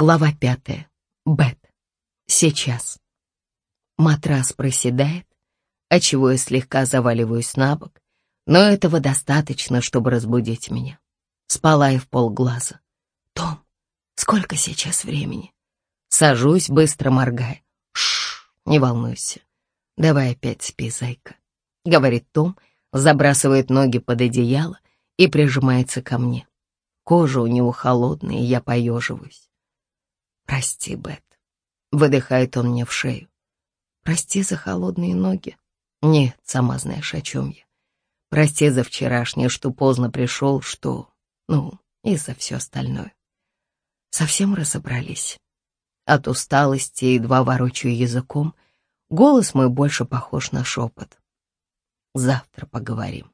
Глава пятая. Бет. Сейчас. Матрас проседает, отчего я слегка заваливаюсь на бок, но этого достаточно, чтобы разбудить меня. Спала я в полглаза. «Том, сколько сейчас времени?» Сажусь, быстро моргая. Шш, не волнуйся. Давай опять спи, зайка, — говорит Том, забрасывает ноги под одеяло и прижимается ко мне. Кожа у него холодная, я поеживаюсь. «Прости, Бет», — выдыхает он мне в шею. «Прости за холодные ноги». «Нет, сама знаешь, о чем я. Прости за вчерашнее, что поздно пришел, что... Ну, и за все остальное. Совсем разобрались. От усталости едва ворочаю языком — Голос мой больше похож на шепот. Завтра поговорим.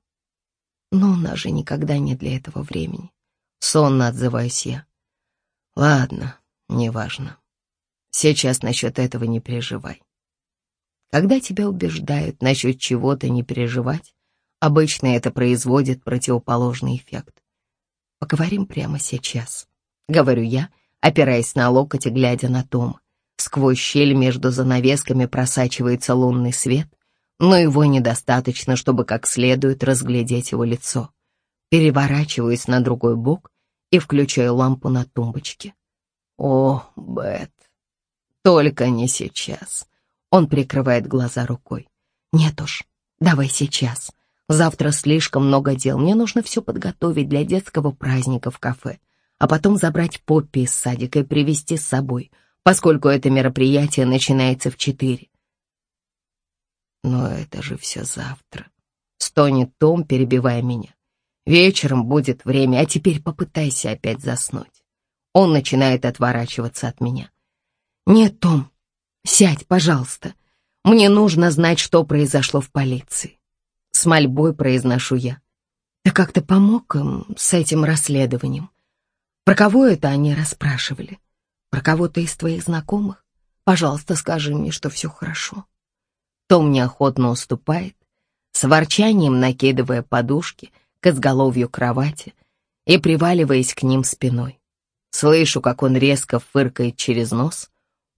Но у нас же никогда нет для этого времени. Сонно отзываюсь я. Ладно, неважно. Сейчас насчет этого не переживай. Когда тебя убеждают насчет чего-то не переживать, обычно это производит противоположный эффект. Поговорим прямо сейчас, говорю я, опираясь на локоть и глядя на Тома. Сквозь щель между занавесками просачивается лунный свет, но его недостаточно, чтобы как следует разглядеть его лицо. Переворачиваюсь на другой бок и включаю лампу на тумбочке. О, Бет, только не сейчас. Он прикрывает глаза рукой. Нет уж, давай сейчас. Завтра слишком много дел, мне нужно все подготовить для детского праздника в кафе, а потом забрать Поппи из садика и привезти с собой — поскольку это мероприятие начинается в четыре. Но это же все завтра. Стонет Том, перебивая меня. Вечером будет время, а теперь попытайся опять заснуть. Он начинает отворачиваться от меня. Нет, Том, сядь, пожалуйста. Мне нужно знать, что произошло в полиции. С мольбой произношу я. Ты как-то помог им с этим расследованием? Про кого это они расспрашивали? Про кого-то из твоих знакомых? Пожалуйста, скажи мне, что все хорошо. Том неохотно уступает, с ворчанием накидывая подушки к изголовью кровати и приваливаясь к ним спиной. Слышу, как он резко фыркает через нос.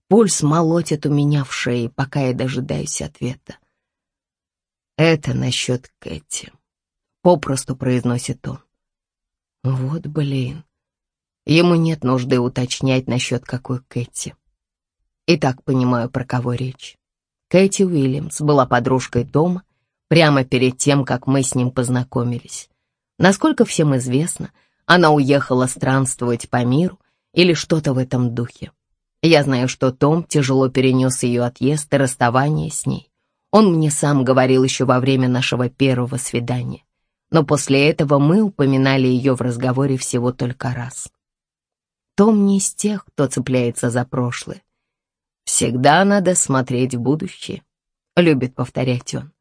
Пульс молотит у меня в шее, пока я дожидаюсь ответа. «Это насчет Кэти», — попросту произносит он. «Вот блин, Ему нет нужды уточнять насчет какой Кэти. И так понимаю, про кого речь. Кэти Уильямс была подружкой Тома прямо перед тем, как мы с ним познакомились. Насколько всем известно, она уехала странствовать по миру или что-то в этом духе. Я знаю, что Том тяжело перенес ее отъезд и расставание с ней. Он мне сам говорил еще во время нашего первого свидания. Но после этого мы упоминали ее в разговоре всего только раз. Том не из тех, кто цепляется за прошлое. Всегда надо смотреть в будущее, любит повторять он.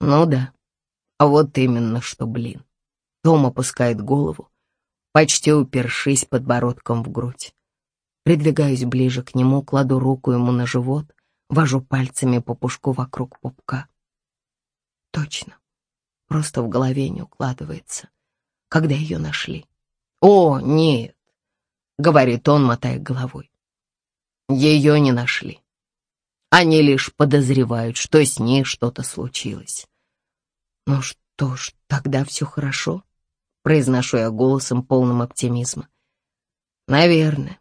Ну да, а вот именно что, блин. Том опускает голову, почти упершись подбородком в грудь. Придвигаюсь ближе к нему, кладу руку ему на живот, вожу пальцами по пушку вокруг пупка. Точно, просто в голове не укладывается, когда ее нашли. О, нет, — говорит он, мотая головой. Ее не нашли. Они лишь подозревают, что с ней что-то случилось. Ну что ж, тогда все хорошо, произношу я голосом полным оптимизма. Наверное.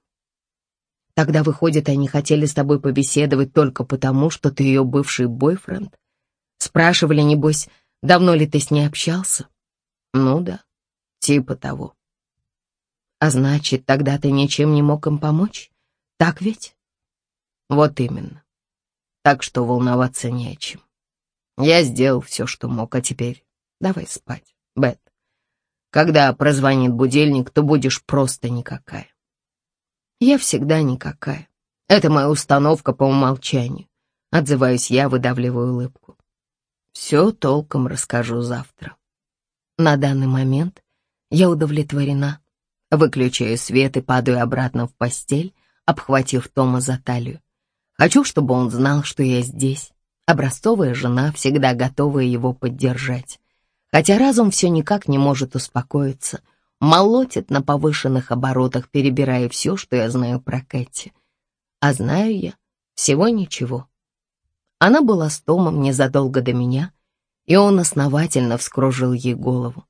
Тогда, выходит, они хотели с тобой побеседовать только потому, что ты ее бывший бойфренд? Спрашивали, небось, давно ли ты с ней общался? Ну да, типа того. А значит, тогда ты ничем не мог им помочь? Так ведь? Вот именно. Так что волноваться не о чем. Я сделал все, что мог, а теперь давай спать, Бет. Когда прозвонит будильник, то будешь просто никакая. Я всегда никакая. Это моя установка по умолчанию. Отзываюсь я, выдавливаю улыбку. Все толком расскажу завтра. На данный момент я удовлетворена Выключаю свет и падаю обратно в постель, обхватив Тома за талию. Хочу, чтобы он знал, что я здесь. Образцовая жена, всегда готовая его поддержать. Хотя разум все никак не может успокоиться. молотит на повышенных оборотах, перебирая все, что я знаю про Кэти. А знаю я всего ничего. Она была с Томом незадолго до меня, и он основательно вскружил ей голову.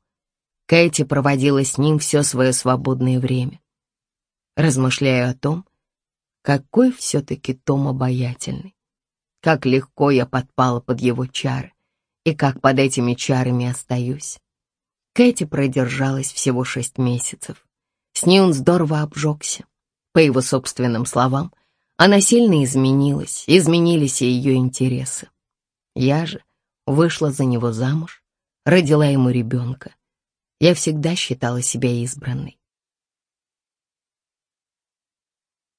Кэти проводила с ним все свое свободное время. Размышляю о том, какой все-таки Том обаятельный. Как легко я подпала под его чары, и как под этими чарами остаюсь. Кэти продержалась всего шесть месяцев. С ней он здорово обжегся. По его собственным словам, она сильно изменилась, изменились и ее интересы. Я же вышла за него замуж, родила ему ребенка. Я всегда считала себя избранной.